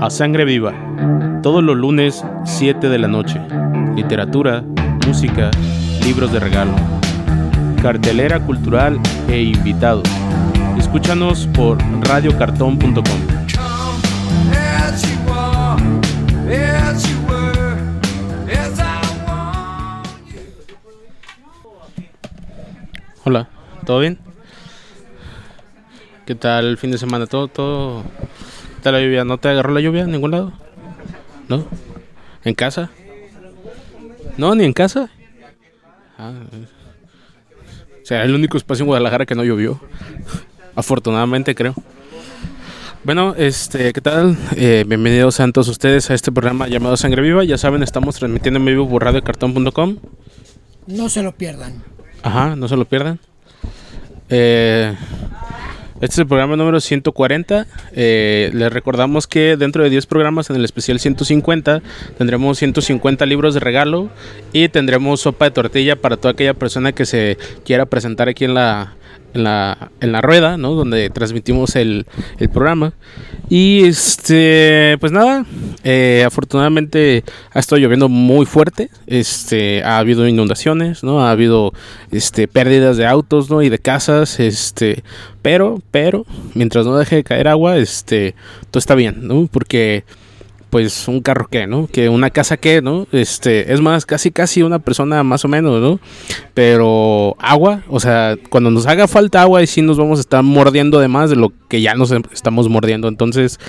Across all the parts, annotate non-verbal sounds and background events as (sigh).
A Sangre Viva, todos los lunes 7 de la noche. Literatura, música, libros de regalo, cartelera cultural e invitados. Escúchanos por radiocartón.com. Hola, ¿todo bien? ¿Qué tal el fin de semana? ¿Todo, todo? ¿Qué tal la lluvia? ¿No te agarró la lluvia en ningún lado? ¿No? ¿En casa? ¿No? ¿Ni en casa? Ah, o sea, el único espacio en Guadalajara que no llovió. (laughs) Afortunadamente, creo. Bueno, este, ¿qué tal? Eh, bienvenidos a todos ustedes a este programa llamado Sangre Viva. Ya saben, estamos transmitiendo en vivo por radiocartón.com. No se lo pierdan. Ajá, no se lo pierdan. Eh, este es el programa número 140. Eh, les recordamos que dentro de 10 programas, en el especial 150, tendremos 150 libros de regalo y tendremos sopa de tortilla para toda aquella persona que se quiera presentar aquí en la, en la, en la rueda, ¿no? Donde transmitimos el, el programa. Y este, pues nada, eh, afortunadamente ha estado lloviendo muy fuerte. Este, ha habido inundaciones, ¿no? Ha habido este, pérdidas de autos, ¿no? Y de casas, este, pero, pero, mientras no deje de caer agua, este, todo está bien, ¿no? Porque pues un carro que, ¿no? Que una casa que, ¿no? Este, es más, casi casi una persona más o menos, ¿no? Pero agua, o sea, cuando nos haga falta agua y sí nos vamos a estar mordiendo de más de lo que ya nos estamos mordiendo. Entonces,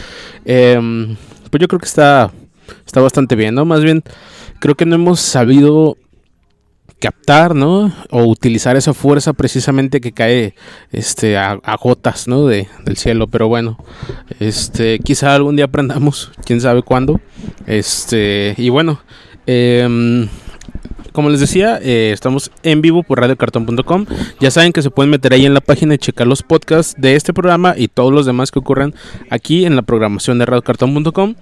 em, pues yo creo que está, está bastante bien, ¿no? Más bien, creo que no hemos sabido captar, ¿no? O utilizar esa fuerza precisamente que cae este, a, gotas, ¿no? De, del cielo. Pero bueno, este, quizá algún día aprendamos, quién sabe cuándo. Este, y bueno, eh, como les decía, eh, estamos en vivo por radiocartón.com. Ya saben que se pueden meter ahí en la página y checar los podcasts de este programa y todos los demás que ocurran aquí en la programación de radiocartón.com.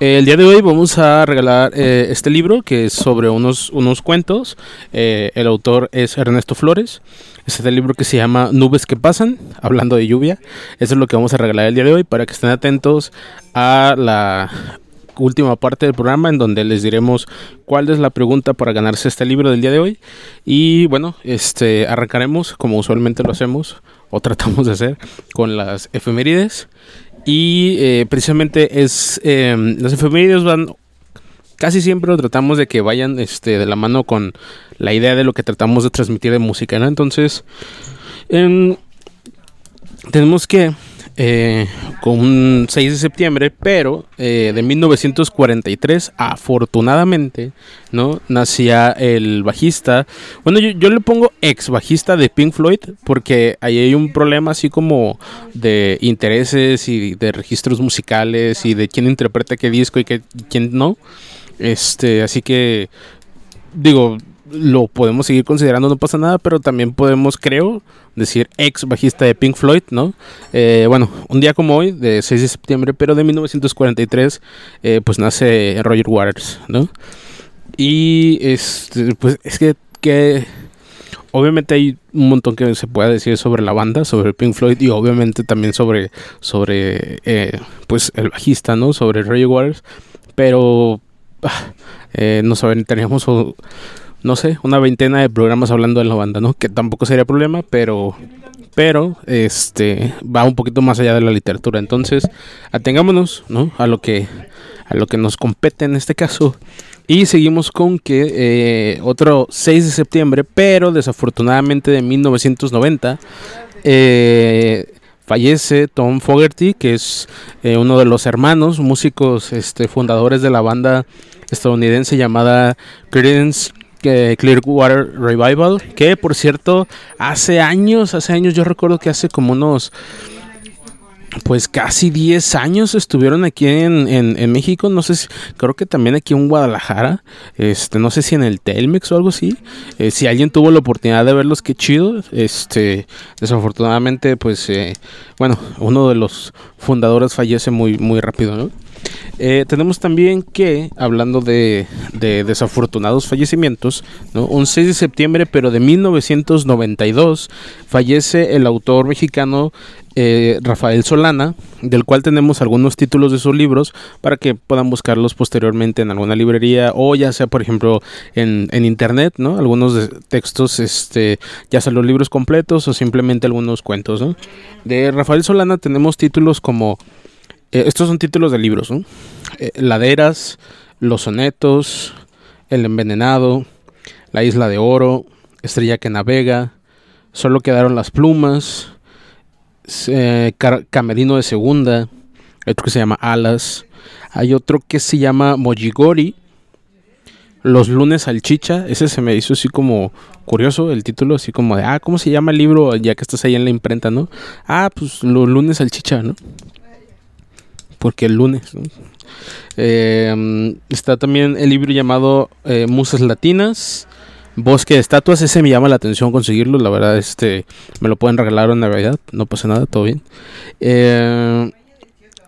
Eh, el día de hoy vamos a regalar eh, este libro que es sobre unos, unos cuentos. el autor es Ernesto Flores. Este es el libro que se llama Nubes que pasan, (laughs) hablando de lluvia. Eso es lo que vamos a regalar el día de hoy para que estén atentos a la última parte del programa en donde les diremos cuál es la pregunta para ganarse este libro del día de hoy. Y bueno, este arrancaremos como usualmente lo hacemos o tratamos de hacer con las efemérides. Y eh, precisamente es em, las efemérides van casi siempre tratamos de que vayan este, de la mano con la idea de lo que tratamos de transmitir de música, ¿no? Entonces, em, tenemos que eh, con un 6 de septiembre, pero eh, de 1943, afortunadamente, ¿no? Nacía el bajista. Bueno, yo, le pongo ex bajista de Pink Floyd, porque ahí hay un problema así como de intereses y de registros musicales y de quién interpreta qué disco y, qué, y quién no. Este, así que, digo, lo podemos seguir considerando, no pasa nada, pero también podemos, creo, decir ex bajista de Pink Floyd, ¿no? Eh, bueno, un día como hoy, de 6 de septiembre, pero de 1943, eh, pues nace Roger Waters, ¿no? Y este, pues es que, que obviamente hay un montón que se puede decir sobre la banda, sobre Pink Floyd y obviamente también sobre, sobre eh, pues el bajista, ¿no? Sobre Roger Waters, pero ah, no saben, teníamos no sé, una veintena de programas hablando de la banda, ¿no? Que tampoco sería problema, pero pero este va un poquito más allá de la literatura. Entonces, atengámonos, ¿no? A lo que a lo que nos compete en este caso. Y seguimos con que eh, otro 6 de septiembre, pero desafortunadamente de 1990, eh, fallece Tom Fogerty, que es eh, uno de los hermanos músicos este, fundadores de la banda estadounidense llamada Creedence Clearwater Revival, que por cierto, hace años, hace años, yo recuerdo que hace como unos, pues casi 10 años estuvieron aquí en, en, México, no sé si, creo que también aquí en Guadalajara, este, no sé si en el Telmex o algo así, eh, si alguien tuvo la oportunidad de verlos, qué chido, este, desafortunadamente, pues, eh, bueno, uno de los fundadores fallece muy, muy rápido, ¿no? Eh, tenemos también que, hablando de, desafortunados fallecimientos, un 6 de septiembre, pero de 1992, fallece el autor mexicano eh, Rafael Solana, del cual tenemos algunos títulos de sus libros para que puedan buscarlos posteriormente en alguna librería o ya sea, por ejemplo, en, internet, ¿no? Algunos de textos, este, ya sean los libros completos o simplemente algunos cuentos, ¿no? De Rafael Solana tenemos títulos como, eh, estos son títulos de libros, ¿no? Eh, Laderas, Los Sonetos, El Envenenado, La Isla de Oro, Estrella que Navega, Solo quedaron las plumas, eh, Camerino de Segunda, otro que se llama Alas, hay otro que se llama Mojigori, Los lunes al chicha, ese se me hizo así como curioso el título, así como de, ah, ¿cómo se llama el libro? Ya que estás ahí en la imprenta, ¿no? Ah, pues los lunes al chicha, ¿no? Porque el lunes, eh, está también el libro llamado eh, Musas Latinas, Bosque de estatuas, ese me llama la atención conseguirlo. La verdad, este me lo pueden regalar en Navidad, no pasa nada, todo bien. Eh,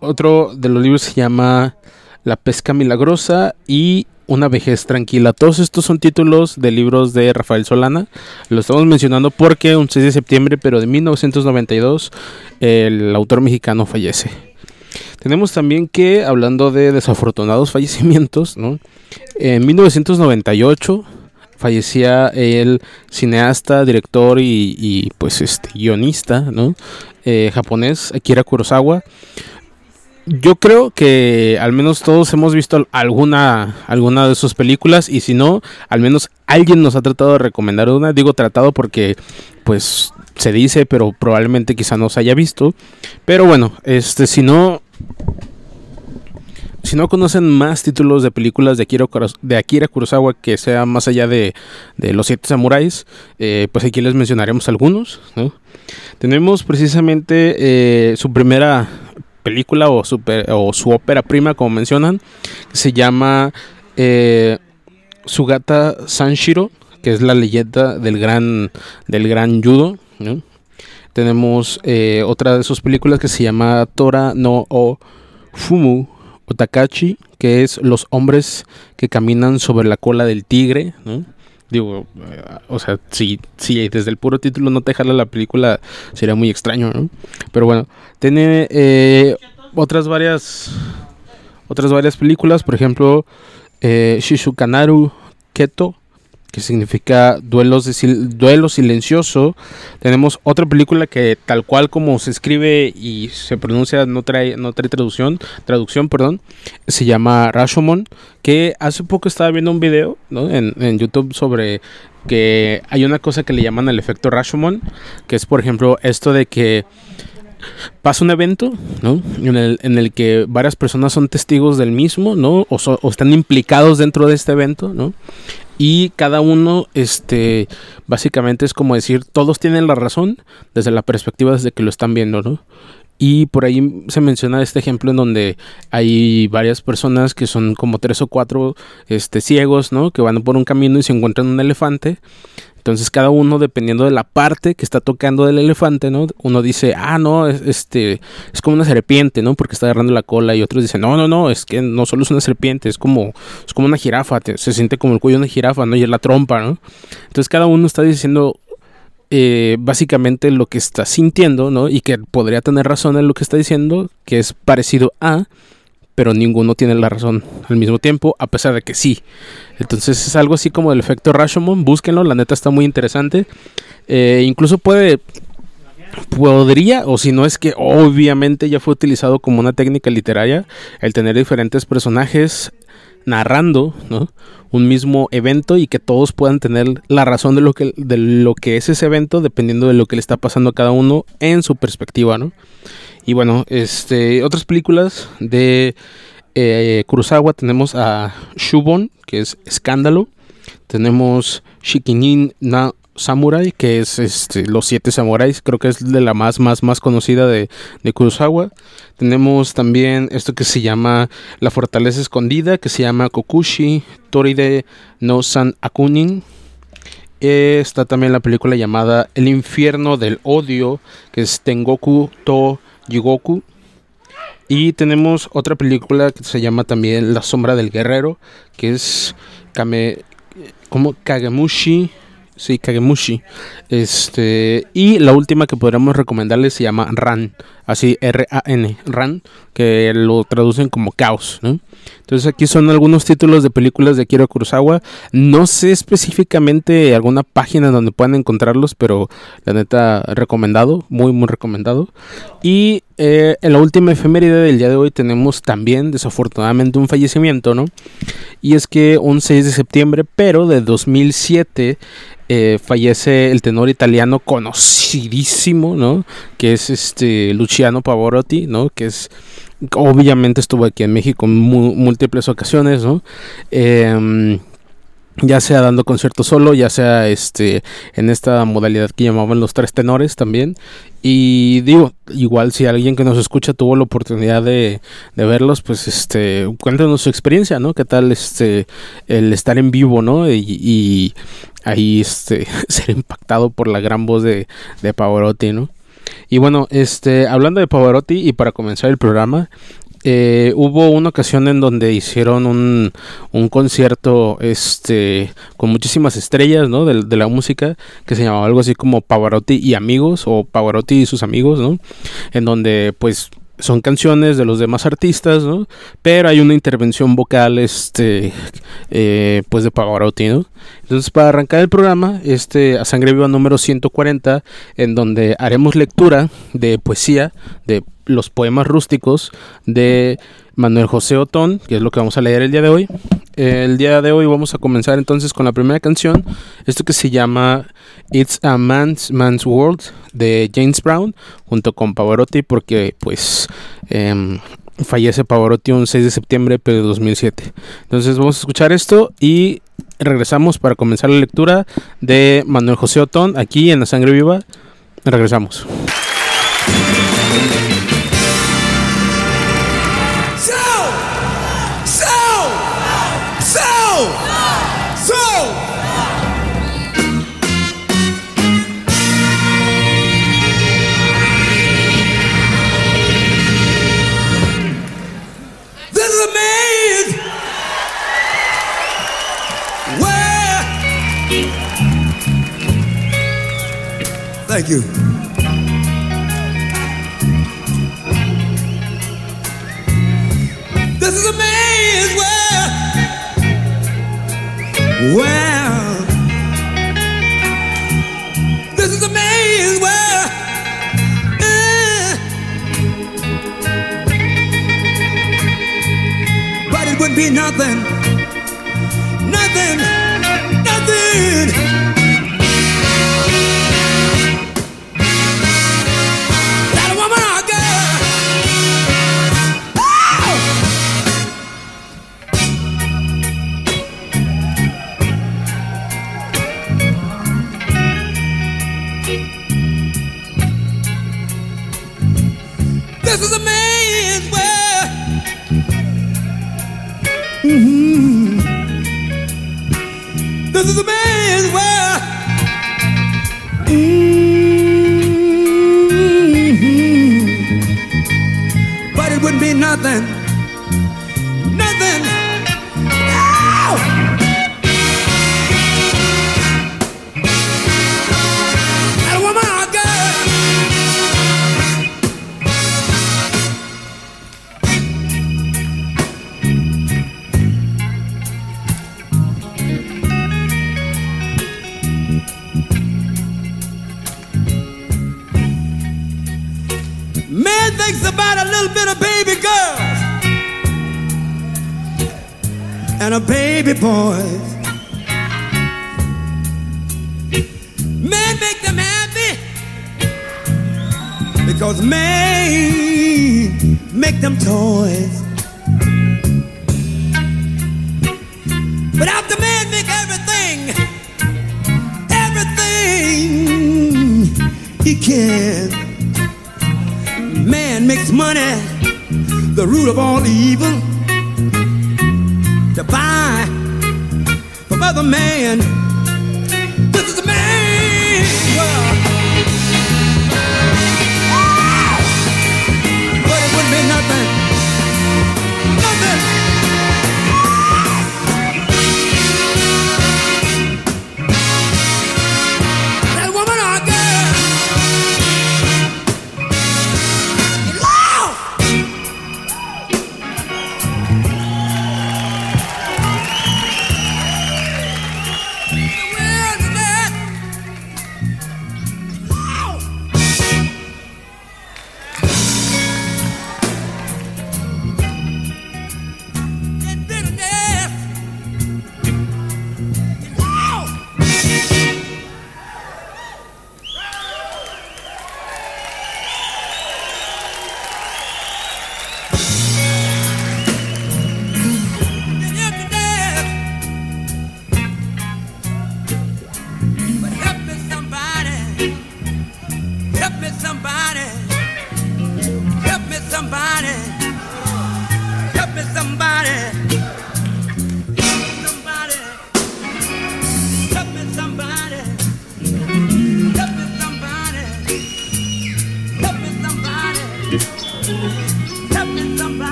otro de los libros se llama La pesca milagrosa y Una vejez tranquila. Todos estos son títulos de libros de Rafael Solana. Lo estamos mencionando porque un 6 de septiembre, pero de 1992, el autor mexicano fallece. Tenemos también que, hablando de desafortunados (laughs) fallecimientos, ¿no? en 1998 fallecía el cineasta, director y, pues este guionista, ¿no? Eh, japonés Akira Kurosawa. Yo creo que al menos todos hemos visto alguna, alguna de sus películas y si no, al menos alguien nos ha tratado de recomendar una. Digo tratado porque pues se dice, pero probablemente quizá no se haya visto. Pero bueno, este si no si no conocen más títulos de películas de Akira, Kurosawa que sea más allá de, Los Siete Samuráis, eh, pues aquí les mencionaremos algunos. Tenemos precisamente eh, su primera película o, o, su ópera prima, como mencionan, que se llama eh, Sugata Sanshiro, que es la leyenda del gran, del gran judo. Tenemos otra de sus películas que se llama Tora no o Fumu Otakachi, que es los hombres que caminan sobre la cola del tigre, ¿no? Digo, eh, o sea, si, si desde el puro título no te jala la película, sería muy extraño, ¿no? Pero bueno, tiene eh, otras varias otras varias películas, por ejemplo, eh, Shishukanaru Keto, que significa duelos de duelo silencioso. Tenemos otra película que tal cual como se escribe y se pronuncia no trae no trae traducción, traducción, perdón, se llama Rashomon, que hace poco estaba viendo un video en, en YouTube sobre que hay una cosa que le llaman el efecto Rashomon, que es por ejemplo esto de que pasa un evento, ¿no? En el, en el que varias personas son testigos del mismo, ¿no? O, o, están implicados dentro de este evento, ¿no? Y cada uno este básicamente es como decir todos tienen la razón desde la perspectiva desde que lo están viendo no y por ahí se menciona este ejemplo en donde hay varias personas que son como tres o cuatro este ciegos no que van por un camino y se encuentran un elefante entonces cada uno dependiendo de la parte que está tocando del elefante, ¿no? Uno dice, ah, no, es, este, es como una serpiente, ¿no? Porque está agarrando la cola y otros dicen, no, no, no, es que no solo es una serpiente, es como, es como una jirafa, se siente como el cuello de una jirafa, ¿no? Y es la trompa, ¿no? Entonces cada uno está diciendo eh, básicamente lo que está sintiendo, ¿no? Y que podría tener razón en lo que está diciendo, que es parecido a, pero ninguno tiene la razón al mismo tiempo, a pesar de que sí. Entonces es algo así como el efecto Rashomon, búsquenlo, la neta está muy interesante. Eh, incluso puede, podría, o si no es que obviamente ya fue utilizado como una técnica literaria, el tener diferentes personajes narrando un mismo evento y que todos puedan tener la razón de lo que, de lo que es ese evento dependiendo de lo que le está pasando a cada uno en su perspectiva, ¿no? Y bueno, este, otras películas de eh, Kurosawa tenemos a Shubon, que es Escándalo. Tenemos Shikinin na Samurai, que es este, Los Siete Samuráis, creo que es de la más, más, más conocida de, Kurosawa. Tenemos también esto que se llama La Fortaleza Escondida, que se llama Kokushi Toride no San Akunin. está también la película llamada El Infierno del Odio, que es Tengoku to Jigoku. Y tenemos otra película que se llama también La Sombra del Guerrero, que es Kame, como Kagemushi Sí, Kagemushi. Este, y la última que podríamos recomendarles se llama Ran, así R-A-N, Ran, que lo traducen como caos, ¿no? Entonces aquí son algunos títulos de películas de Akira Kurosawa. No sé específicamente alguna página donde puedan encontrarlos, pero la neta recomendado, muy muy recomendado. Y eh, en la última efeméride del día de hoy tenemos también desafortunadamente un fallecimiento, ¿no? Y es que un 6 de septiembre, pero de 2007, eh, fallece el tenor italiano conocidísimo, ¿no? Que es este Luciano Pavarotti, ¿no? Que es obviamente estuvo aquí en México en múltiples ocasiones, ¿no? Em, ya sea dando conciertos solo, ya sea este en esta modalidad que llamaban los tres tenores también. Y digo, igual si alguien que nos escucha tuvo la oportunidad de, verlos, pues este, cuéntanos su experiencia, ¿no? ¿Qué tal este el estar en vivo, ¿no? Y, ahí este (laughs) ser impactado por la gran voz de, de Pavarotti, ¿no? Y bueno, este, hablando de Pavarotti y para comenzar el programa, eh, hubo una ocasión en donde hicieron un, un concierto este con muchísimas estrellas ¿no? de, de, la música que se llamaba algo así como Pavarotti y amigos o Pavarotti y sus amigos ¿no? en donde pues son canciones de los demás artistas, ¿no? Pero hay una intervención vocal, este, eh, pues de Pavarotti, ¿no? Entonces, para arrancar el programa, este, a Sangre Viva número 140, en donde haremos lectura de poesía, de los poemas rústicos de Manuel José Otón, que es lo que vamos a leer el día de hoy. El día de hoy vamos a comenzar entonces con la primera canción, esto que se llama It's a Man's, Man's World de James Brown, junto con Pavarotti, porque pues em, fallece Pavarotti un 6 de septiembre de 2007. Entonces vamos a escuchar esto y regresamos para comenzar la lectura de Manuel José Otón aquí en La Sangre Viva. Regresamos. Thank you. This is a man's world. Well, this is a man's world. Uh, but it would be nothing, nothing, nothing. This is a man's world. Mm-hmm. But it wouldn't be nothing and a baby boy. Men make them happy because men make them toys. But after man make everything, everything he can. Man makes money the root of all evil from other man.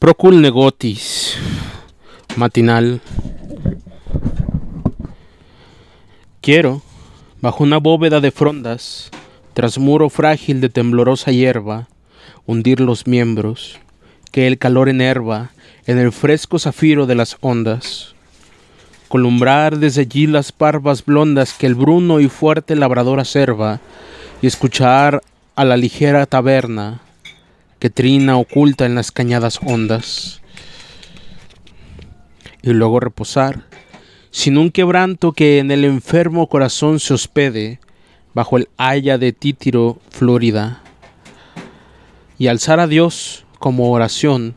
Procul negotis. Matinal. Quiero, bajo una bóveda de frondas, tras muro frágil de temblorosa hierba, hundir los miembros, que el calor enerva en el fresco zafiro de las ondas. Columbrar desde allí las parvas blondas que el bruno y fuerte labrador acerva, y escuchar a la ligera taberna que trina oculta en las cañadas ondas. Y luego reposar, sin un quebranto que en el enfermo corazón se hospede, bajo el haya de Títiro, Florida, y alzar a Dios como oración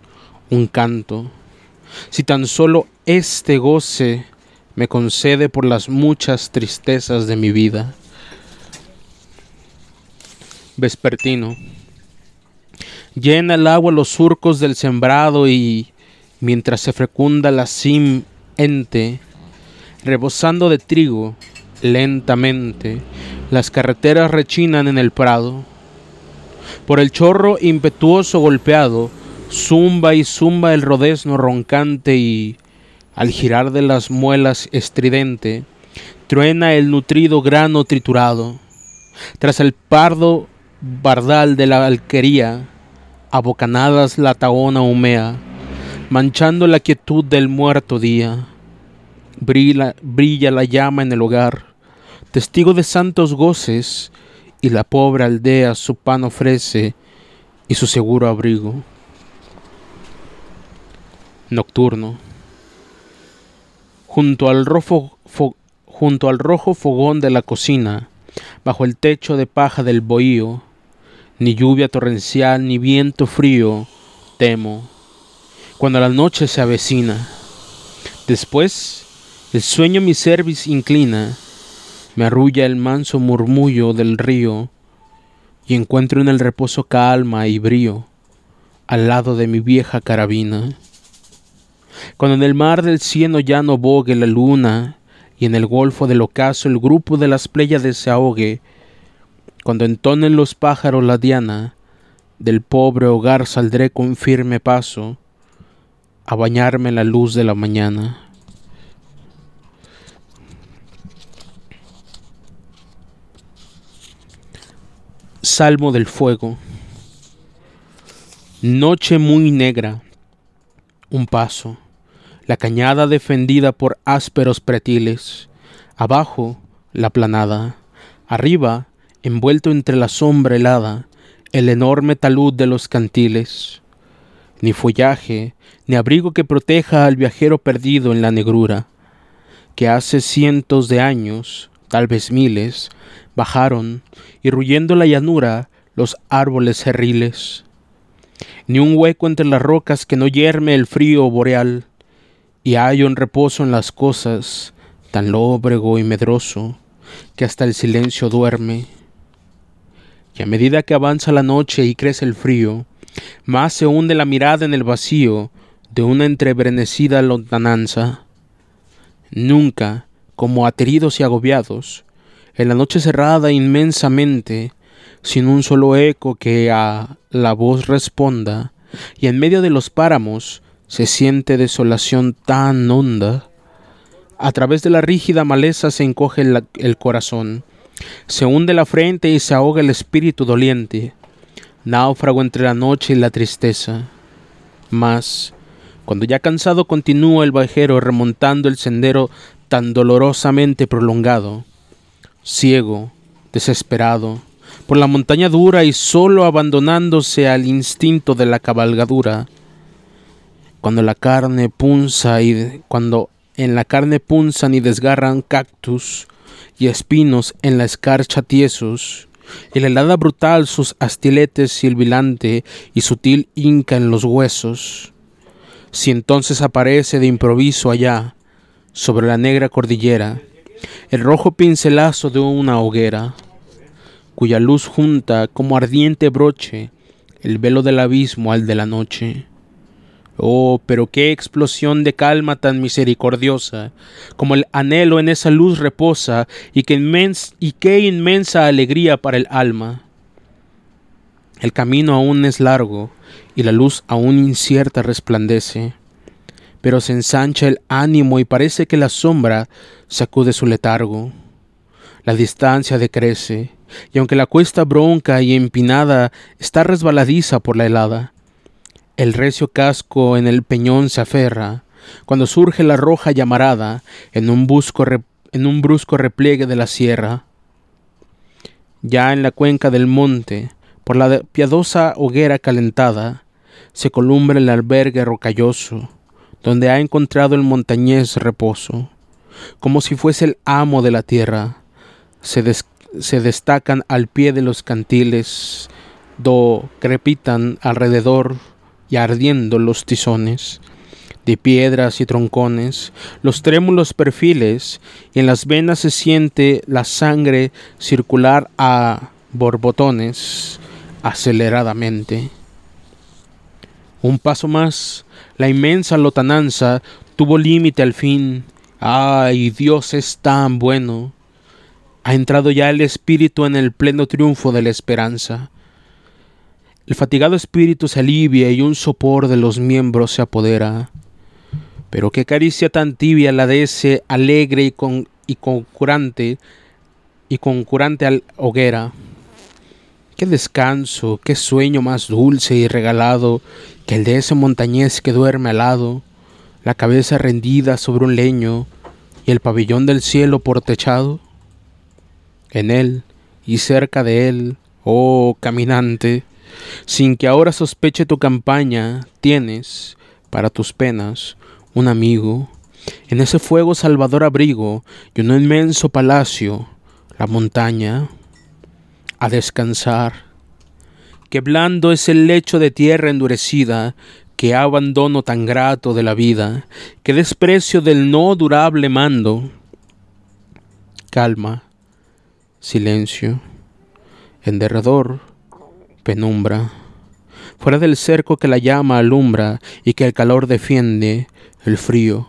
un canto, si tan solo este goce me concede por las muchas tristezas de mi vida. Vespertino. Llena el agua los surcos del sembrado y, mientras se fecunda la sim ente, rebosando de trigo, lentamente, las carreteras rechinan en el prado. Por el chorro impetuoso golpeado, zumba y zumba el rodezno roncante y, al girar de las muelas estridente, truena el nutrido grano triturado. Tras el pardo bardal de la alquería, a bocanadas la tahona humea, manchando la quietud del muerto día. Brilla, brilla la llama en el hogar, testigo de santos goces, y la pobre aldea su pan ofrece y su seguro abrigo. Nocturno. Junto al, rojo, junto al rojo fogón de la cocina, bajo el techo de paja del bohío, ni lluvia torrencial ni viento frío temo cuando la noche se avecina. Después, el sueño mi cerviz inclina, me arrulla el manso murmullo del río y encuentro en el reposo calma y brío al lado de mi vieja carabina. Cuando en el mar del cieno llano bogue la luna y en el golfo del ocaso el grupo de las pléyades se ahogue, cuando entonen los pájaros la diana, del pobre hogar saldré con firme paso a bañarme en la luz de la mañana. Salmo del Fuego. Noche muy negra. Un paso. La cañada defendida por ásperos pretiles. Abajo, la planada. Arriba, envuelto entre la sombra helada, el enorme talud de los cantiles. Ni follaje, ni abrigo que proteja al viajero perdido en la negrura, que hace cientos de años, tal vez miles, bajaron, y ruyendo la llanura, los árboles cerriles. Ni un hueco entre las rocas que no yerme el frío boreal, y hallo en reposo en las cosas, tan lóbrego y medroso, que hasta el silencio duerme. Y a medida que avanza la noche y crece el frío, Más se hunde la mirada en el vacío de una entrebrenecida lontananza. Nunca, como ateridos y agobiados, en la noche cerrada inmensamente, sin un solo eco que a la voz responda, y en medio de los páramos se siente desolación tan honda. A través de la rígida maleza se encoge el, corazón, se hunde la frente y se ahoga el espíritu doliente, náufrago entre la noche y la tristeza. Mas, cuando ya cansado continúa el viajero remontando el sendero tan dolorosamente prolongado, ciego, desesperado, por la montaña dura y solo abandonándose al instinto de la cabalgadura, cuando la carne punza y cuando en la carne punzan y desgarran cactus y espinos en la escarcha tiesos, y la helada brutal sus astiletes silbilante y sutil hinca en los huesos. Si entonces aparece de improviso allá, sobre la negra cordillera, el rojo pincelazo de una hoguera, cuya luz junta como ardiente broche el velo del abismo al de la noche. Oh, pero qué explosión de calma tan misericordiosa, como el anhelo en esa luz reposa, y qué, inmensa alegría para el alma. El camino aún es largo, y la luz aún incierta resplandece, pero se ensancha el ánimo y parece que la sombra sacude su letargo. La distancia decrece, y aunque la cuesta bronca y empinada está resbaladiza por la helada, el recio casco en el peñón se aferra, cuando surge la roja llamarada en un, en un brusco repliegue de la sierra. Ya en la cuenca del monte, por la piadosa hoguera calentada, se columbra el albergue rocalloso, donde ha encontrado el montañés reposo. Como si fuese el amo de la tierra, se, se destacan al pie de los cantiles, do crepitan alrededor y ardiendo los tizones de piedras y troncones, los trémulos perfiles, y en las venas se siente la sangre circular a borbotones aceleradamente. Un paso más, la inmensa lotananza tuvo límite al fin. ¡Ay, Dios es tan bueno! Ha entrado ya el espíritu en el pleno triunfo de la esperanza. El fatigado espíritu se alivia y un sopor de los miembros se apodera. Pero qué caricia tan tibia la de ese alegre y, con, y concurante y concurante al hoguera. Qué descanso, qué sueño más dulce y regalado que el de ese montañés que duerme al lado, la cabeza rendida sobre un leño y el pabellón del cielo por techado. En él y cerca de él, oh caminante, sin que ahora sospeche tu campaña, tienes, para tus penas, un amigo. En ese fuego salvador abrigo y un inmenso palacio, la montaña, a descansar. Qué blando es el lecho de tierra endurecida, qué abandono tan grato de la vida, qué desprecio del no durable mando. Calma, silencio, en derredor penumbra, fuera del cerco que la llama alumbra y que el calor defiende, el frío,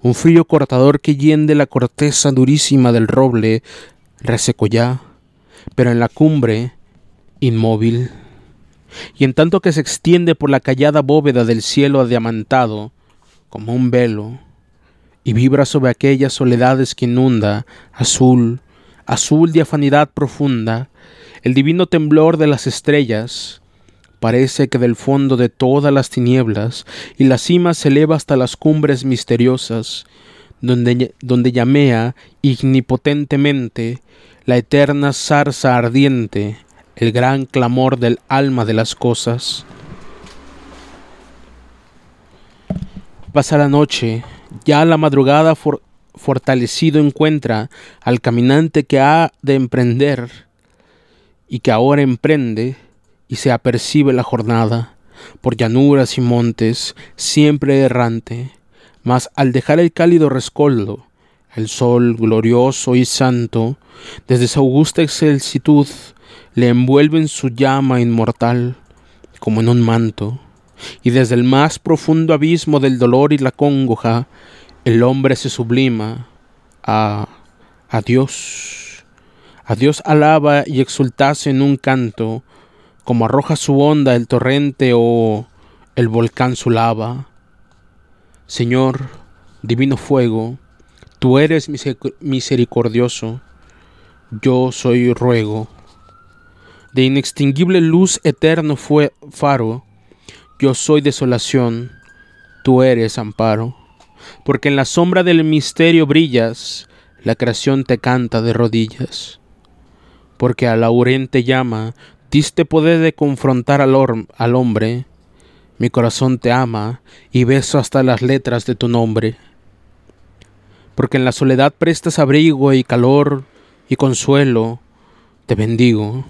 un frío cortador que hiende la corteza durísima del roble, reseco ya, pero en la cumbre, inmóvil. Y en tanto que se extiende por la callada bóveda del cielo adiamantado, como un velo, y vibra sobre aquellas soledades que inunda, azul, azul de afanidad profunda, el divino temblor de las estrellas. Parece que del fondo de todas las tinieblas y la cima se eleva hasta las cumbres misteriosas, donde, donde llamea ignipotentemente la eterna zarza ardiente, el gran clamor del alma de las cosas. Pasa la noche, ya la madrugada fortalecido encuentra al caminante que ha de emprender y que ahora emprende y se apercibe la jornada por llanuras y montes, siempre errante, mas al dejar el cálido rescoldo, el sol glorioso y santo, desde su augusta excelsitud, le envuelve en su llama inmortal, como en un manto, y desde el más profundo abismo del dolor y la congoja, el hombre se sublima a, a Dios. A Dios alaba y exultase en un canto, como arroja su onda el torrente o el volcán su lava. Señor, divino fuego, tú eres misericordioso, yo soy ruego. De inextinguible luz eterno fue faro, yo soy desolación, tú eres amparo. Porque en la sombra del misterio brillas, la creación te canta de rodillas. Porque a la te llama, diste poder de confrontar al hombre. Mi corazón te ama y beso hasta las letras de tu nombre. Porque en la soledad prestas abrigo y calor y consuelo, te bendigo.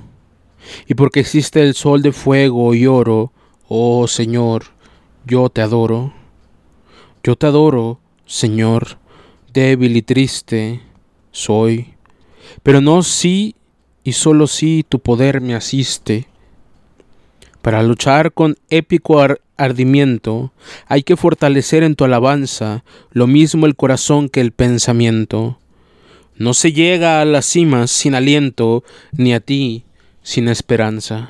Y porque existe el sol de fuego y oro, oh Señor, yo te adoro. Yo te adoro, Señor, débil y triste soy, pero no si y solo si tu poder me asiste. Para luchar con épico ardimiento hay que fortalecer en tu alabanza lo mismo el corazón que el pensamiento. No se llega a las cimas sin aliento, ni a ti sin esperanza.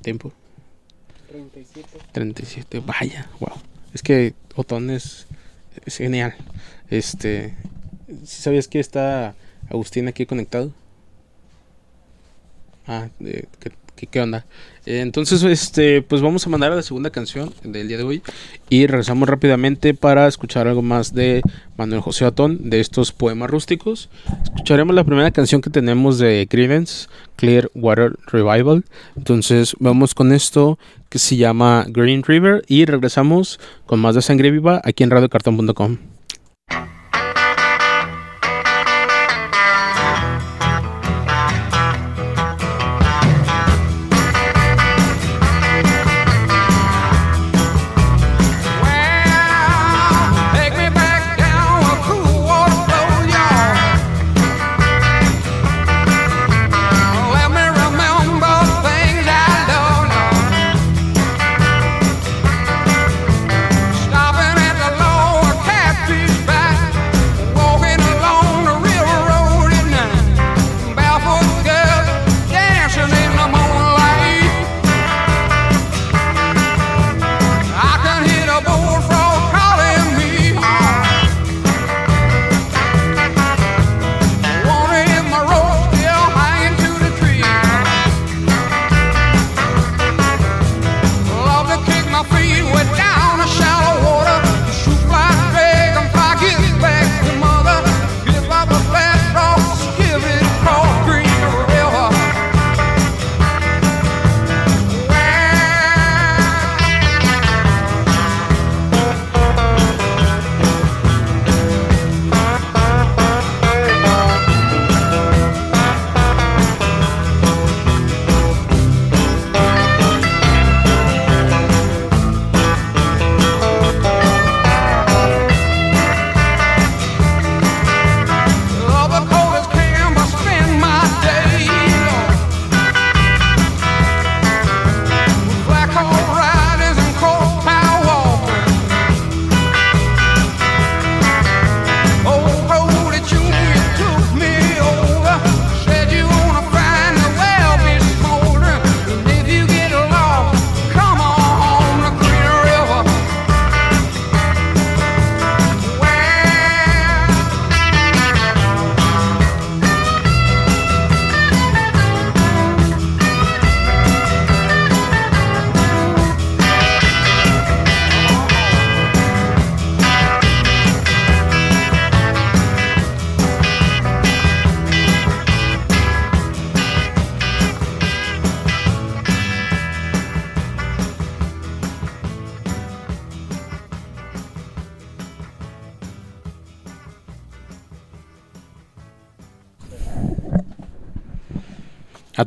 Tiempo. 37. 37. Vaya, wow. Es que Otón es, genial. Este, ¿sabías que está Agustín aquí conectado? Ah, ¿qué, onda? Entonces, este, pues vamos a mandar a la segunda canción del día de hoy y regresamos rápidamente para escuchar algo más de Manuel José Atón, de estos poemas rústicos. Escucharemos la primera canción que tenemos de Creedence, Clear Water Revival. Entonces, vamos con esto que se llama Green River y regresamos con más de Sangre Viva aquí en radiocartón.com.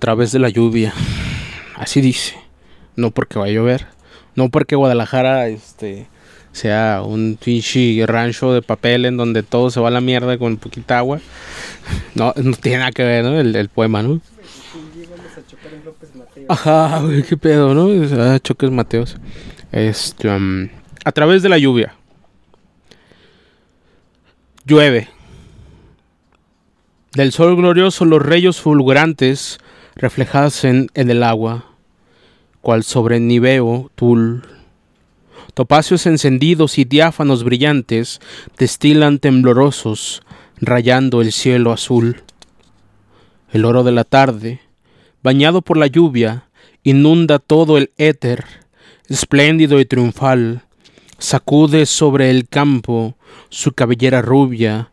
través de la lluvia. Así dice. No porque va a llover. No porque Guadalajara este, sea un pinche rancho de papel en donde todo se va a la mierda con poquita agua. No, no tiene nada que ver, ¿no? El, el poema, ¿no? Ajá, güey, qué pedo, ¿no? Choques Mateos. Este, um, a través de la lluvia. Llueve. Del sol glorioso los rayos fulgurantes reflejados en, en el agua, cual sobre niveo tul. Topacios encendidos y diáfanos brillantes destilan temblorosos, rayando el cielo azul. El oro de la tarde, bañado por la lluvia, inunda todo el éter, espléndido y triunfal, sacude sobre el campo su cabellera rubia,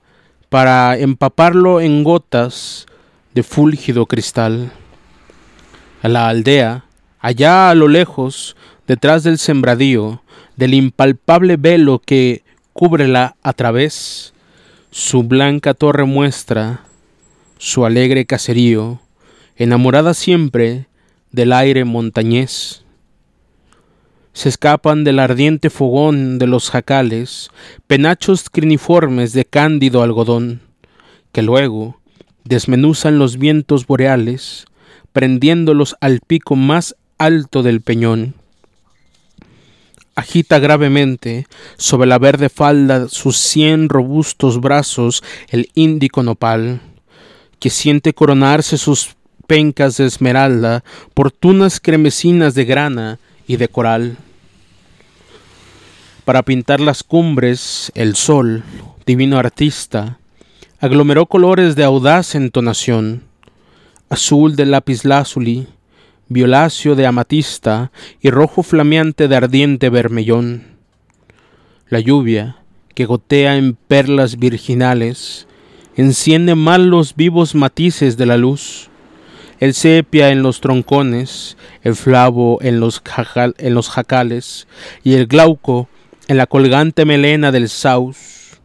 para empaparlo en gotas de fúlgido cristal. A la aldea, allá a lo lejos, detrás del sembradío, del impalpable velo que cúbrela a través, su blanca torre muestra su alegre caserío, enamorada siempre del aire montañés. Se escapan del ardiente fogón de los jacales, penachos criniformes de cándido algodón, que luego desmenuzan los vientos boreales, prendiéndolos al pico más alto del peñón. Agita gravemente sobre la verde falda sus cien robustos brazos el índico nopal, que siente coronarse sus pencas de esmeralda por tunas cremesinas de grana y de coral. Para pintar las cumbres, el sol, divino artista, aglomeró colores de audaz entonación, azul de lapislázuli, violáceo de amatista y rojo flameante de ardiente vermellón. La lluvia, que gotea en perlas virginales, enciende mal los vivos matices de la luz, el sepia en los troncones, el flavo en los, en los jacales y el glauco en la colgante melena del saus.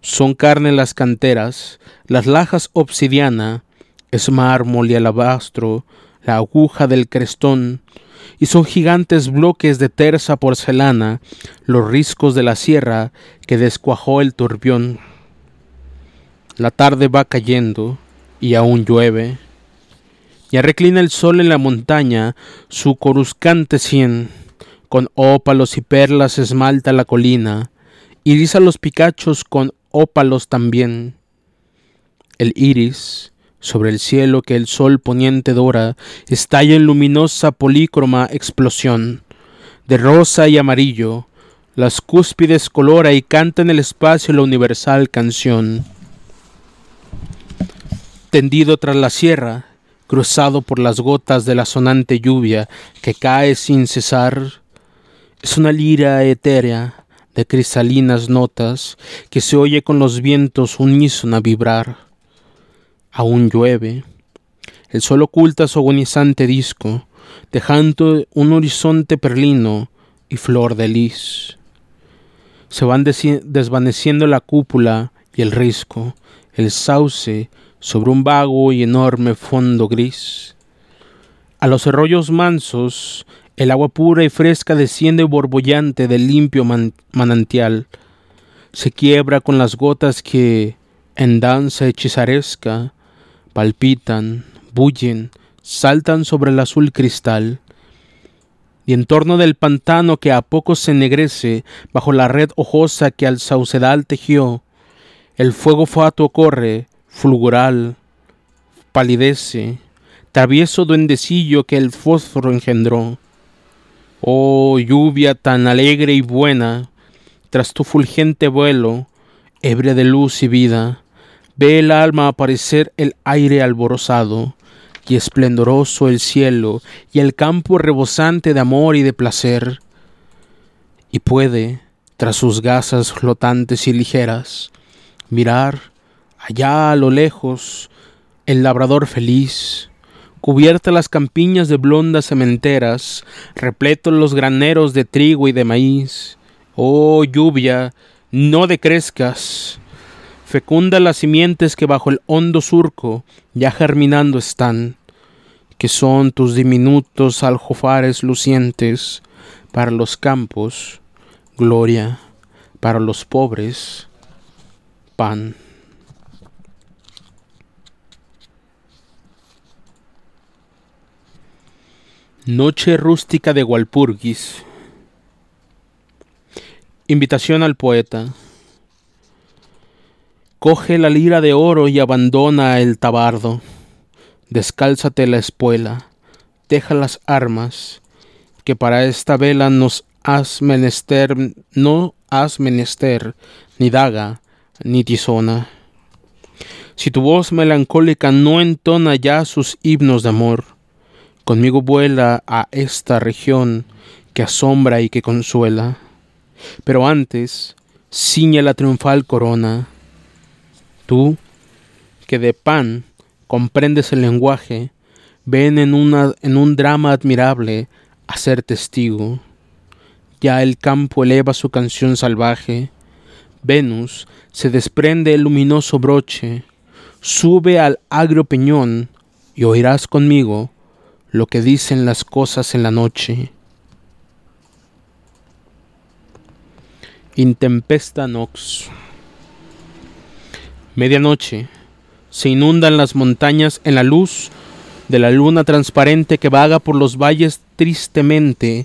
Son carne las canteras, las lajas obsidiana, es mármol y alabastro, la aguja del crestón, y son gigantes bloques de tersa porcelana, los riscos de la sierra que descuajó el turbión. La tarde va cayendo y aún llueve. Ya reclina el sol en la montaña su coruscante cien, con ópalos y perlas esmalta la colina, y riza los picachos con ópalos también. El iris, sobre el cielo que el sol poniente dora, estalla en luminosa polícroma explosión, de rosa y amarillo, las cúspides colora y canta en el espacio la universal canción tendido tras la sierra, cruzado por las gotas de la sonante lluvia que cae sin cesar, es una lira etérea de cristalinas notas que se oye con los vientos unísona vibrar. Aún llueve. El sol oculta su agonizante disco, dejando un horizonte perlino y flor de lis. Se van desvaneciendo la cúpula y el risco, el sauce sobre un vago y enorme fondo gris. A los arroyos mansos, el agua pura y fresca desciende borbollante del limpio manantial. Se quiebra con las gotas que, en danza hechizaresca, palpitan, bullen, saltan sobre el azul cristal. Y en torno del pantano que a poco se ennegrece bajo la red hojosa que al saucedal tejió, el fuego fatuo corre, fulgural, palidece, travieso duendecillo que el fósforo engendró. Oh lluvia tan alegre y buena, tras tu fulgente vuelo, ebria de luz y vida, ve el alma aparecer el aire alborozado, y esplendoroso el cielo, y el campo rebosante de amor y de placer, y puede, tras sus gasas flotantes y ligeras, mirar Allá a lo lejos, el labrador feliz, cubierta las campiñas de blondas cementeras, repletos los graneros de trigo y de maíz. Oh lluvia, no decrezcas. Fecunda las simientes que bajo el hondo surco ya germinando están, que son tus diminutos aljofares lucientes para los campos, gloria, para los pobres, pan. Noche rústica de Walpurgis. Invitación al poeta. Coge la lira de oro y abandona el tabardo. Descálzate la espuela, deja las armas, que para esta vela nos has menester, no has menester ni daga ni tizona. Si tu voz melancólica no entona ya sus himnos de amor, conmigo vuela a esta región que asombra y que consuela. Pero antes, ciñe la triunfal corona. Tú, que de pan comprendes el lenguaje, ven en, una, en un drama admirable a ser testigo. Ya el campo eleva su canción salvaje. Venus se desprende el luminoso broche, sube al agrio peñón y oirás conmigo lo que dicen las cosas en la noche. Intempesta Nox. Medianoche. Se inundan las montañas en la luz de la luna transparente que vaga por los valles tristemente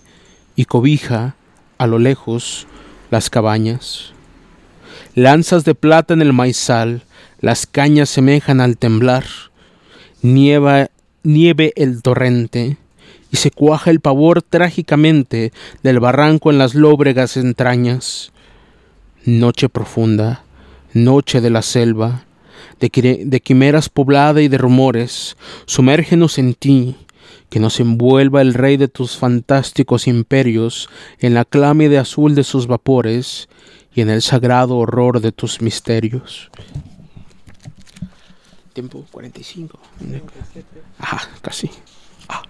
y cobija a lo lejos las cabañas. Lanzas de plata en el maizal, las cañas semejan al temblar. Nieva nieve el torrente, y se cuaja el pavor trágicamente del barranco en las lóbregas entrañas. Noche profunda, noche de la selva, de, quimeras poblada y de rumores, sumérgenos en ti, que nos envuelva el rey de tus fantásticos imperios en la clámide azul de sus vapores y en el sagrado horror de tus misterios. Tiempo 45. Ajá, casi. Ah.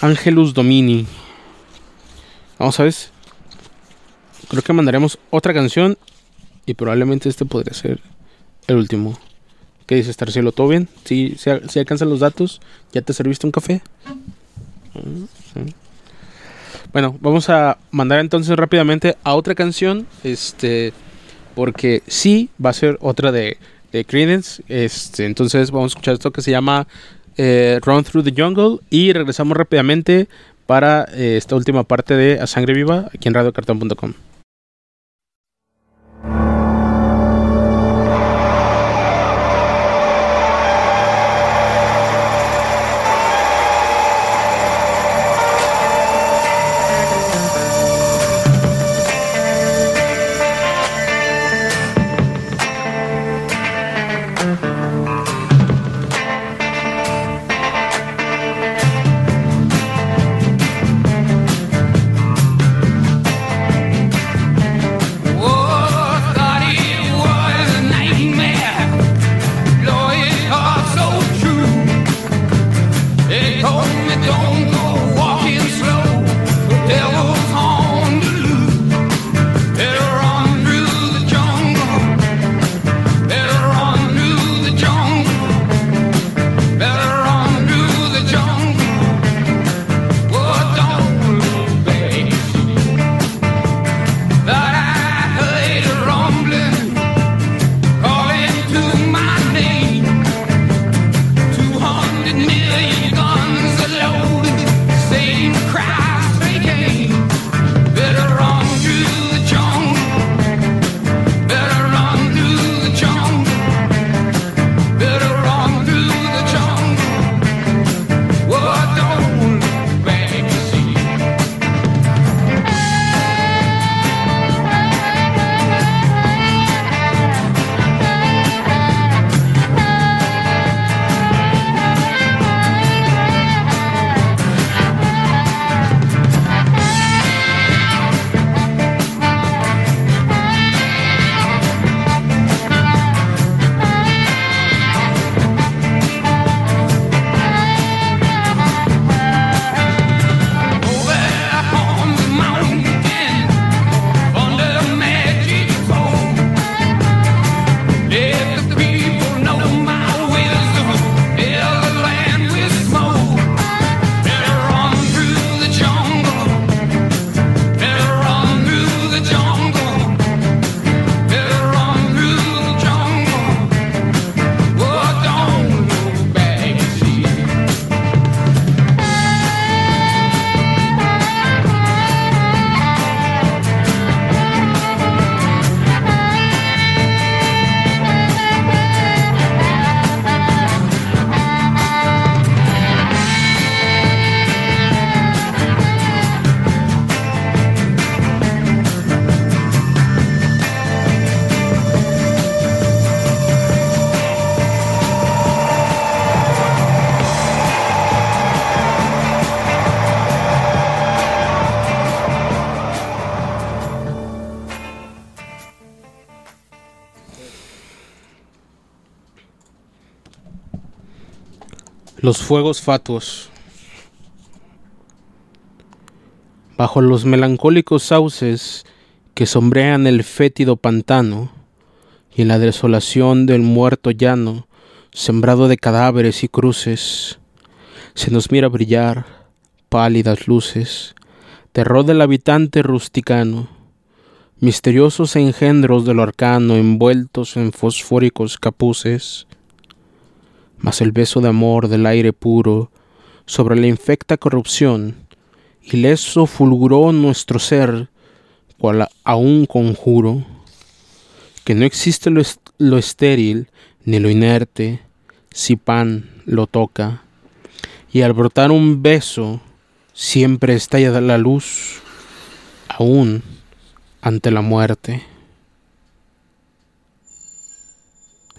Angelus Domini. Vamos a ver. Creo que mandaremos otra canción y probablemente este podría ser el último. ¿Qué dices, Tarcielo? ¿Todo bien? ¿Sí, si alcanzan los datos? ¿Ya te serviste un café? Mm, bueno, vamos a mandar entonces rápidamente a otra canción. Este. Porque sí, va a ser otra de de Credence. Este, entonces vamos a escuchar esto que se llama eh, Run Through the Jungle y regresamos rápidamente para eh, esta última parte de A Sangre Viva aquí en radiocartón.com. Los fuegos fatuos. Bajo los melancólicos sauces que sombrean el fétido pantano y en la desolación del muerto llano, sembrado de cadáveres y cruces, se nos mira brillar pálidas luces, terror del habitante rusticano, misteriosos engendros de lo arcano envueltos en fosfóricos capuces, mas el beso de amor del aire puro sobre la infecta corrupción, ileso fulguró nuestro ser, cual a un conjuro, que no existe lo, lo estéril ni lo inerte, si pan lo toca, y al brotar un beso siempre estalla la luz, aún ante la muerte.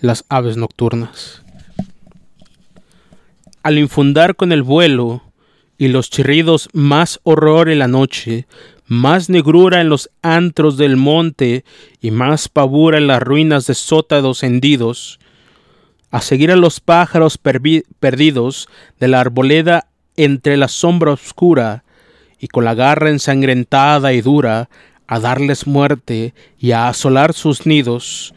Las aves nocturnas. Al infundar con el vuelo y los chirridos más horror en la noche, más negrura en los antros del monte y más pavura en las ruinas de sótados hendidos, a seguir a los pájaros perdidos de la arboleda entre la sombra oscura y con la garra ensangrentada y dura a darles muerte y a asolar sus nidos,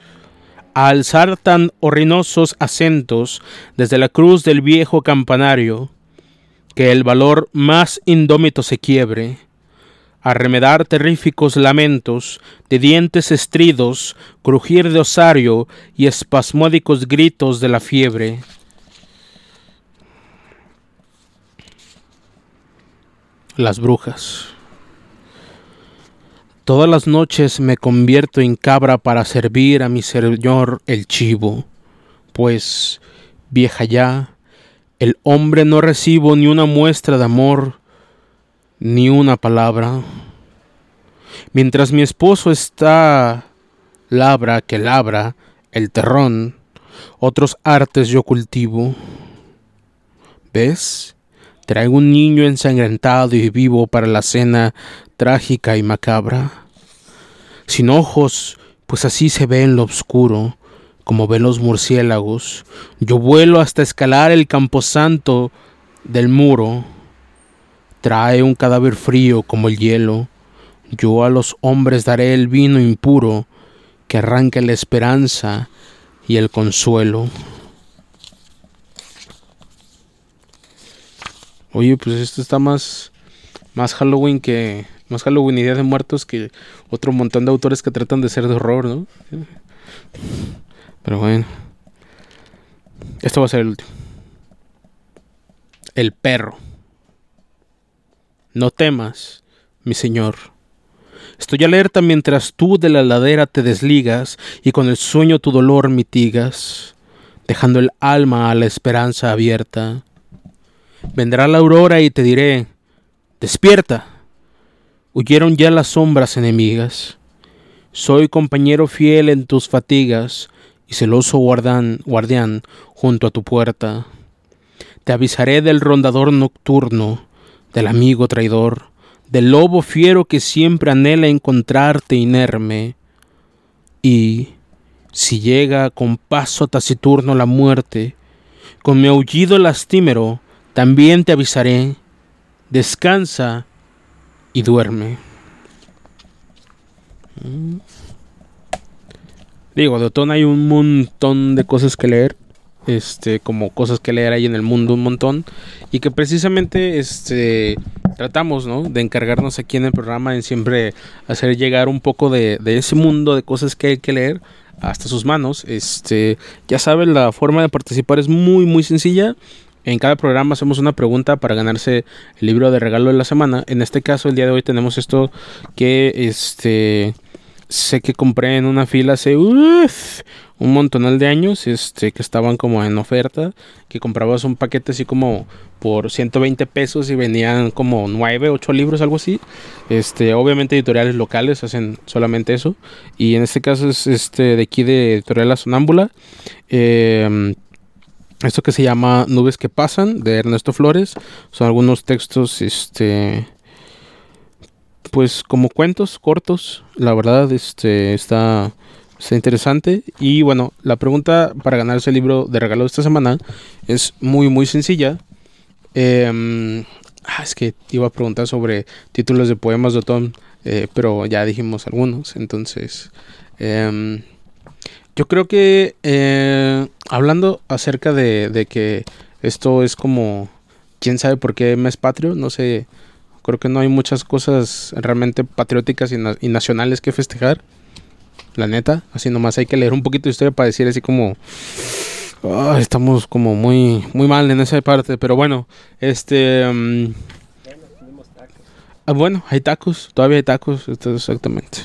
a alzar tan horrinosos acentos desde la cruz del viejo campanario, que el valor más indómito se quiebre, a remedar terríficos lamentos de dientes estridos, crujir de osario y espasmódicos gritos de la fiebre. Las brujas. Todas las noches me convierto en cabra para servir a mi señor el chivo, pues, vieja ya, el hombre no recibo ni una muestra de amor, ni una palabra. Mientras mi esposo está labra que labra el terrón, otros artes yo cultivo. ¿Ves? Traigo un niño ensangrentado y vivo para la cena trágica y macabra. Sin ojos, pues así se ve en lo oscuro, como ven los murciélagos. Yo vuelo hasta escalar el camposanto del muro. Trae un cadáver frío como el hielo. Yo a los hombres daré el vino impuro que arranque la esperanza y el consuelo. Oye, pues esto está más, más Halloween que. Más Halloween y Día de Muertos que otro montón de autores que tratan de ser de horror, ¿no? Pero bueno. Esto va a ser el último. El perro. No temas, mi señor. Estoy alerta mientras tú de la ladera te desligas y con el sueño tu dolor mitigas, dejando el alma a la esperanza abierta. Vendrá la aurora y te diré, despierta. Huyeron ya las sombras enemigas. Soy compañero fiel en tus fatigas y celoso guardan, guardián junto a tu puerta. Te avisaré del rondador nocturno, del amigo traidor, del lobo fiero que siempre anhela encontrarte inerme. Y, si llega con paso taciturno la muerte, con mi aullido lastimero, también te avisaré. Descansa y duerme. Mm. Digo, de Otón hay un montón de cosas que leer. Este, como cosas que leer ahí en el mundo un montón. Y que precisamente este tratamos, ¿no? De encargarnos aquí en el programa en siempre hacer llegar un poco de, de ese mundo de cosas que hay que leer hasta sus manos. Este, ya saben, la forma de participar es muy, muy sencilla. En cada programa hacemos una pregunta para ganarse el libro de regalo de la semana. En este caso, el día de hoy tenemos esto que este sé que compré en una fila hace uf, un montonal de años, este que estaban como en oferta, que comprabas un paquete así como por 120 pesos y venían como 9, 8 libros, algo así. Este, obviamente editoriales locales hacen solamente eso. Y en este caso es este de aquí de Editorial La Sonámbula. Eh, esto que se llama Nubes que pasan de Ernesto Flores. Son algunos textos este pues como cuentos cortos. La verdad este está Está interesante. Y bueno, la pregunta para ganarse el libro de regalo de esta semana es muy, muy sencilla. Ah, es que iba a preguntar sobre títulos de poemas de Tom, eh, pero ya dijimos algunos. Entonces, em, yo creo que eh, hablando acerca de, de que esto es como, quién sabe por qué mes patrio, no sé, creo que no hay muchas cosas realmente patrióticas y, na- y nacionales que festejar. La neta, así nomás hay que leer un poquito de historia para decir así como "Ah, estamos como muy muy mal en esa parte, pero bueno, este ah, bueno, hay tacos, todavía hay tacos, esto exactamente.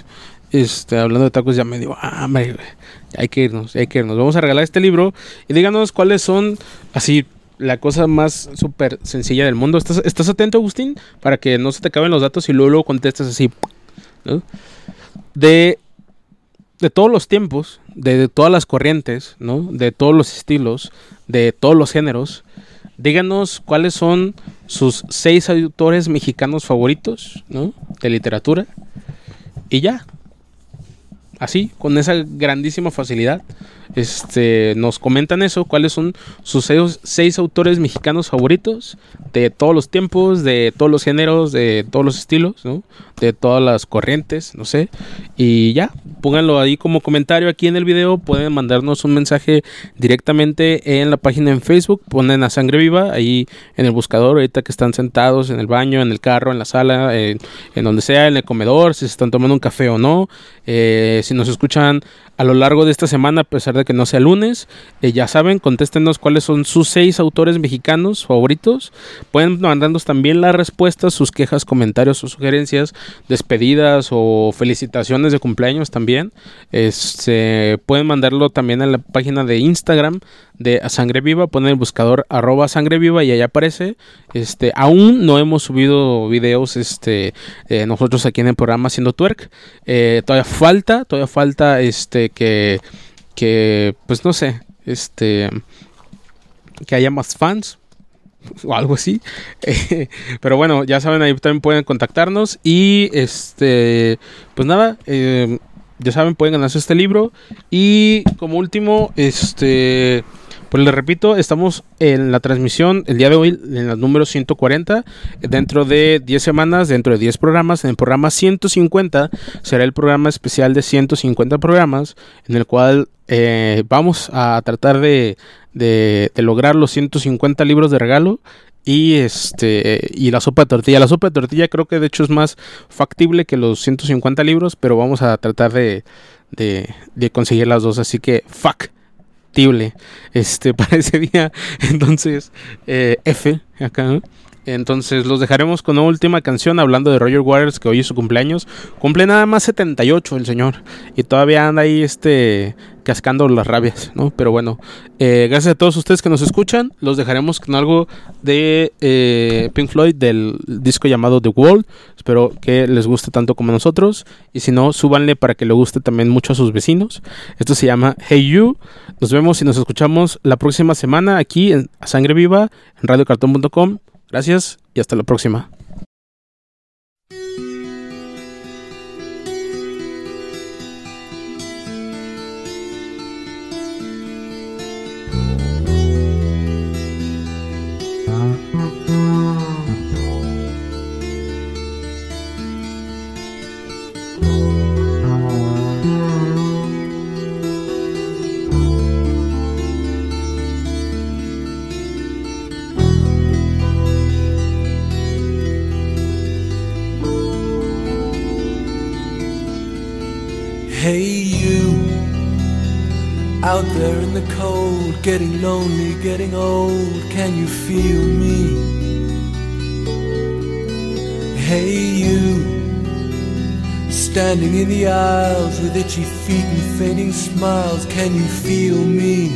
Este, hablando de tacos ya me hambre, güey. Ya hay que irnos, hay que irnos. Vamos a regalar este libro y díganos cuáles son así la cosa más súper sencilla del mundo. ¿Estás, ¿Estás atento, Agustín? Para que no se te acaben los datos y luego, luego contestes así. ¿no? De, de todos los tiempos, de, de todas las corrientes, ¿no? De todos los estilos, de todos los géneros. Díganos cuáles son sus seis autores mexicanos favoritos, ¿no? De literatura. Y ya. Así, con esa grandísima facilidad. Este, nos comentan eso, cuáles son sus seis, autores mexicanos favoritos de todos los tiempos, de todos los géneros, de todos los estilos. De todas las corrientes, no sé. Y ya, pónganlo ahí como comentario aquí en el video. Pueden mandarnos un mensaje directamente en la página en Facebook. Ponen a Sangre Viva ahí en el buscador. Ahorita que están sentados en el baño, en el carro, en la sala, en, en donde sea, en el comedor, si se están tomando un café o no. Eh, si nos escuchan a lo largo de esta semana, a pesar de que no sea lunes, eh, ya saben, contéstenos cuáles son sus seis autores mexicanos favoritos. Pueden mandarnos también las respuestas, sus quejas, comentarios o sugerencias, despedidas o felicitaciones de cumpleaños también. Este, pueden mandarlo también a la página de Instagram de Sangre Viva, ponen el buscador arroba Sangre Viva y ahí aparece. Este, aún no hemos subido videos este, eh, nosotros aquí en el programa haciendo twerk. Eh, todavía falta, todavía falta este que, que, pues no sé, este, que haya más fans (laughs) o algo así. (laughs) Pero bueno, ya saben, ahí también pueden contactarnos. Y este, pues nada, eh, ya saben, pueden ganarse este libro. Y como último, este, pues les repito, estamos en la transmisión el día de hoy, en el número 140. Dentro de 10 semanas, dentro de 10 programas, en el programa 150 será el programa especial de 150 programas, en el cual eh, vamos a tratar de, de, lograr los 150 libros de regalo y este y la sopa de tortilla. La sopa de tortilla creo que de hecho es más factible que los 150 libros, pero vamos a tratar de, de, de conseguir las dos. Así que este (laughs) para ese día. Entonces, eh, F acá. Entonces los dejaremos con una última canción hablando de Roger Waters que hoy es su cumpleaños. Cumple nada más 78 el señor. Y todavía anda ahí este cascando las rabias, ¿no? Pero bueno, eh, gracias a todos ustedes que nos escuchan. Los dejaremos con algo de eh, Pink Floyd del disco llamado The Wall. Espero que les guste tanto como nosotros. Y si no, súbanle para que le guste también mucho a sus vecinos. Esto se llama Hey You. Nos vemos y nos escuchamos la próxima semana aquí en A Sangre Viva en radiocartón.com. Gracias y hasta la próxima. Getting lonely, getting old. Can you feel me? Hey, you standing in the aisles with itchy feet and fading smiles. Can you feel me?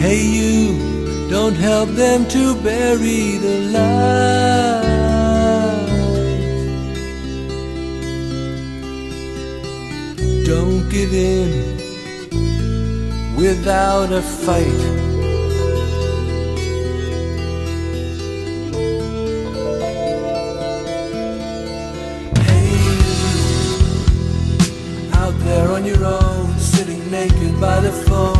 Hey, you don't help them to bury the light. don't give in without a fight. Hey, you out there on your own, sitting naked by the phone.